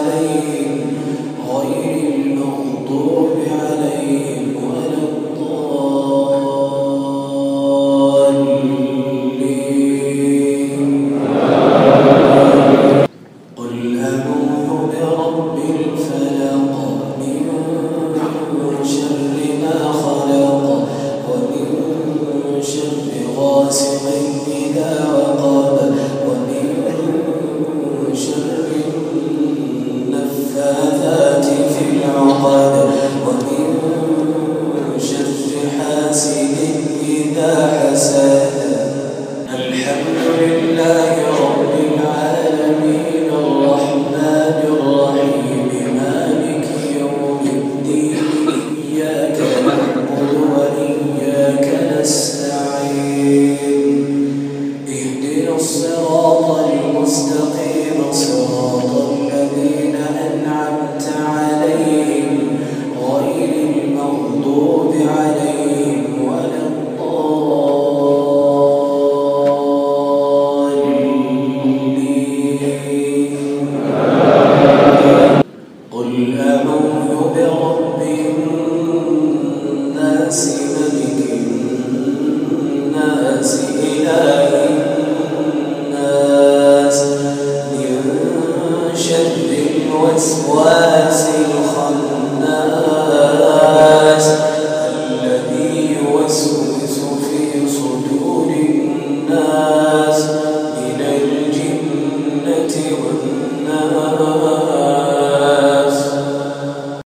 عليه صراط المستقيم الواسي الخبير